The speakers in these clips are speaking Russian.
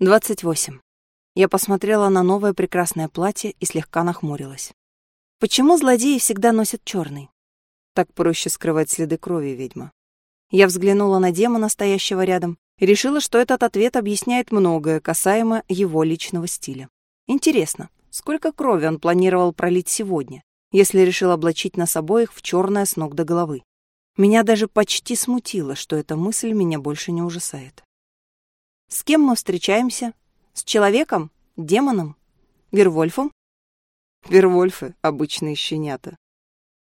28. Я посмотрела на новое прекрасное платье и слегка нахмурилась. Почему злодеи всегда носят черный? Так проще скрывать следы крови, ведьма. Я взглянула на демона, стоящего рядом, и решила, что этот ответ объясняет многое касаемо его личного стиля. Интересно, сколько крови он планировал пролить сегодня, если решил облачить нас обоих в черное с ног до головы? Меня даже почти смутило, что эта мысль меня больше не ужасает. С кем мы встречаемся? С человеком? Демоном? Вервольфом? Вервольфы — обычные щенята.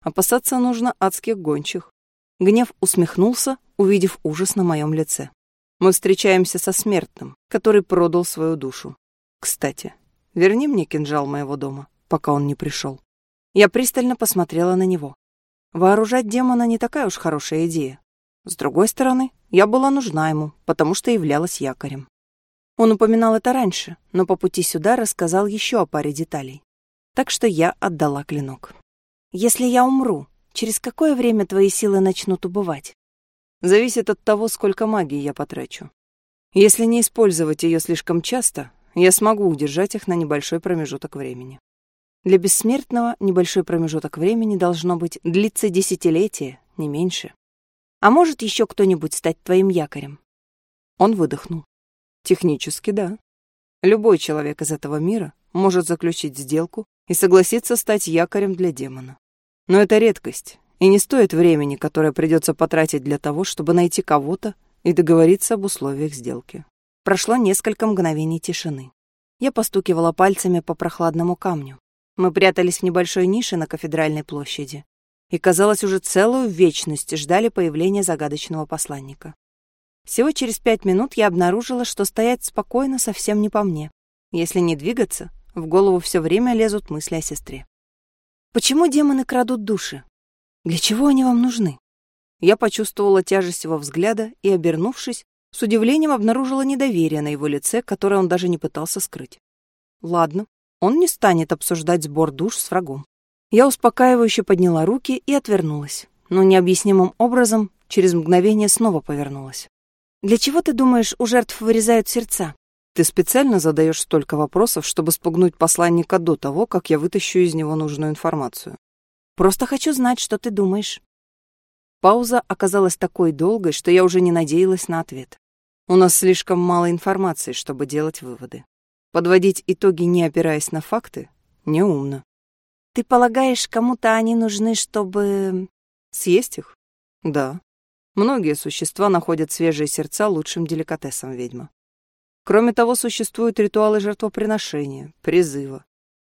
Опасаться нужно адских гончих. Гнев усмехнулся, увидев ужас на моем лице. Мы встречаемся со смертным, который продал свою душу. Кстати, верни мне кинжал моего дома, пока он не пришел. Я пристально посмотрела на него. Вооружать демона не такая уж хорошая идея. С другой стороны, я была нужна ему, потому что являлась якорем. Он упоминал это раньше, но по пути сюда рассказал еще о паре деталей. Так что я отдала клинок. «Если я умру, через какое время твои силы начнут убывать?» «Зависит от того, сколько магии я потрачу. Если не использовать ее слишком часто, я смогу удержать их на небольшой промежуток времени. Для бессмертного небольшой промежуток времени должно быть длиться десятилетия, не меньше. А может еще кто-нибудь стать твоим якорем? Он выдохнул. Технически, да. Любой человек из этого мира может заключить сделку и согласиться стать якорем для демона. Но это редкость, и не стоит времени, которое придется потратить для того, чтобы найти кого-то и договориться об условиях сделки. Прошло несколько мгновений тишины. Я постукивала пальцами по прохладному камню. Мы прятались в небольшой нише на кафедральной площади и, казалось, уже целую вечность ждали появления загадочного посланника. Всего через пять минут я обнаружила, что стоять спокойно совсем не по мне. Если не двигаться, в голову все время лезут мысли о сестре. Почему демоны крадут души? Для чего они вам нужны? Я почувствовала тяжесть его взгляда и, обернувшись, с удивлением обнаружила недоверие на его лице, которое он даже не пытался скрыть. Ладно, он не станет обсуждать сбор душ с врагом. Я успокаивающе подняла руки и отвернулась, но необъяснимым образом через мгновение снова повернулась. «Для чего, ты думаешь, у жертв вырезают сердца?» «Ты специально задаешь столько вопросов, чтобы спугнуть посланника до того, как я вытащу из него нужную информацию». «Просто хочу знать, что ты думаешь». Пауза оказалась такой долгой, что я уже не надеялась на ответ. У нас слишком мало информации, чтобы делать выводы. Подводить итоги, не опираясь на факты, неумно. Ты полагаешь, кому-то они нужны, чтобы... Съесть их? Да. Многие существа находят свежие сердца лучшим деликатесом ведьма. Кроме того, существуют ритуалы жертвоприношения, призыва.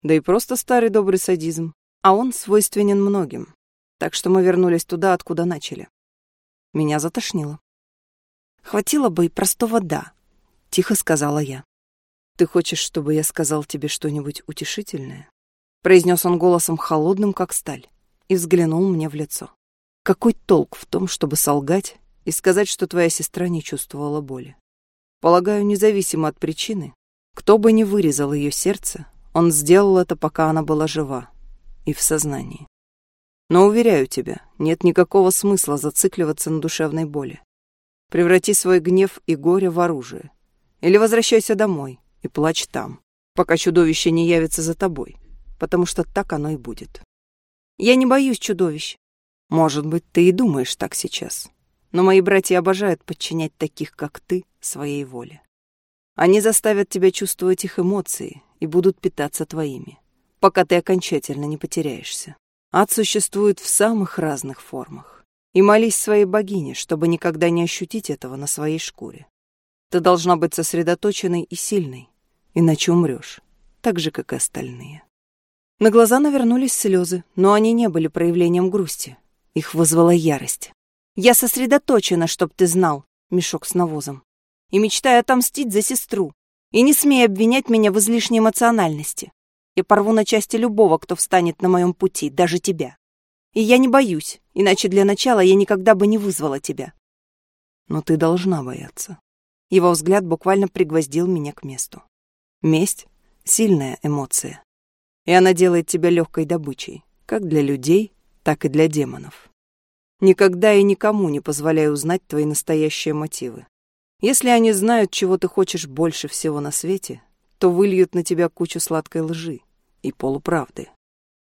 Да и просто старый добрый садизм. А он свойственен многим. Так что мы вернулись туда, откуда начали. Меня затошнило. «Хватило бы и простого «да», — тихо сказала я. «Ты хочешь, чтобы я сказал тебе что-нибудь утешительное?» Произнес он голосом холодным, как сталь, и взглянул мне в лицо. Какой толк в том, чтобы солгать и сказать, что твоя сестра не чувствовала боли? Полагаю, независимо от причины, кто бы ни вырезал ее сердце, он сделал это, пока она была жива и в сознании. Но, уверяю тебя, нет никакого смысла зацикливаться на душевной боли. Преврати свой гнев и горе в оружие. Или возвращайся домой и плачь там, пока чудовище не явится за тобой потому что так оно и будет. Я не боюсь чудовищ. Может быть, ты и думаешь так сейчас. Но мои братья обожают подчинять таких, как ты, своей воле. Они заставят тебя чувствовать их эмоции и будут питаться твоими, пока ты окончательно не потеряешься. Ад существует в самых разных формах. И молись своей богине, чтобы никогда не ощутить этого на своей шкуре. Ты должна быть сосредоточенной и сильной, иначе умрешь, так же, как и остальные. На глаза навернулись слезы, но они не были проявлением грусти. Их вызвала ярость. «Я сосредоточена, чтоб ты знал», — мешок с навозом. «И мечтаю отомстить за сестру. И не смей обвинять меня в излишней эмоциональности. Я порву на части любого, кто встанет на моем пути, даже тебя. И я не боюсь, иначе для начала я никогда бы не вызвала тебя». «Но ты должна бояться». Его взгляд буквально пригвоздил меня к месту. Месть — сильная эмоция и она делает тебя легкой добычей, как для людей, так и для демонов. Никогда и никому не позволяй узнать твои настоящие мотивы. Если они знают, чего ты хочешь больше всего на свете, то выльют на тебя кучу сладкой лжи и полуправды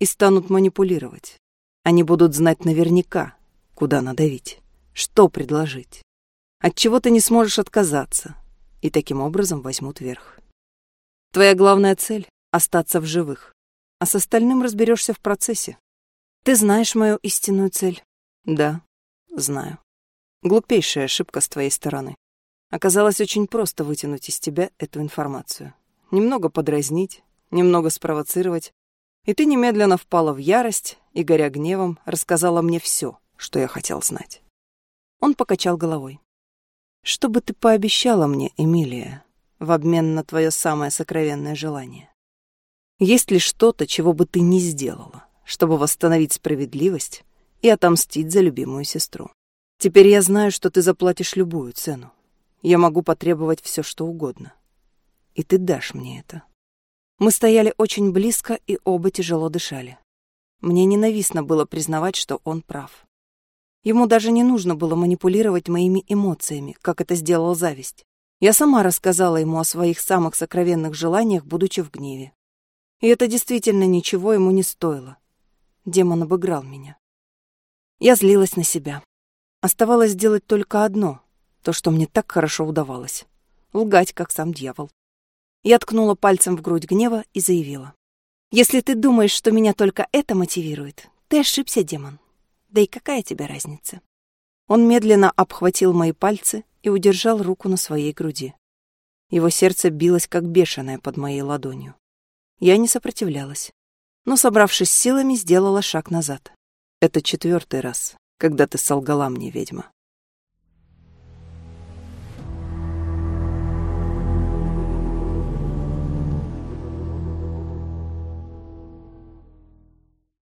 и станут манипулировать. Они будут знать наверняка, куда надавить, что предложить. От чего ты не сможешь отказаться, и таким образом возьмут верх. Твоя главная цель — остаться в живых, а с остальным разберешься в процессе. Ты знаешь мою истинную цель? Да, знаю. Глупейшая ошибка с твоей стороны. Оказалось очень просто вытянуть из тебя эту информацию. Немного подразнить, немного спровоцировать, и ты немедленно впала в ярость и, горя гневом, рассказала мне все, что я хотел знать. Он покачал головой. Что бы ты пообещала мне, Эмилия, в обмен на твое самое сокровенное желание? Есть ли что-то, чего бы ты не сделала, чтобы восстановить справедливость и отомстить за любимую сестру? Теперь я знаю, что ты заплатишь любую цену. Я могу потребовать все, что угодно. И ты дашь мне это. Мы стояли очень близко и оба тяжело дышали. Мне ненавистно было признавать, что он прав. Ему даже не нужно было манипулировать моими эмоциями, как это сделал зависть. Я сама рассказала ему о своих самых сокровенных желаниях, будучи в гневе. И это действительно ничего ему не стоило. Демон обыграл меня. Я злилась на себя. Оставалось сделать только одно, то, что мне так хорошо удавалось. Лгать, как сам дьявол. Я ткнула пальцем в грудь гнева и заявила. «Если ты думаешь, что меня только это мотивирует, ты ошибся, демон. Да и какая тебе разница?» Он медленно обхватил мои пальцы и удержал руку на своей груди. Его сердце билось, как бешеное, под моей ладонью. Я не сопротивлялась, но, собравшись силами, сделала шаг назад. «Это четвертый раз, когда ты солгала мне, ведьма».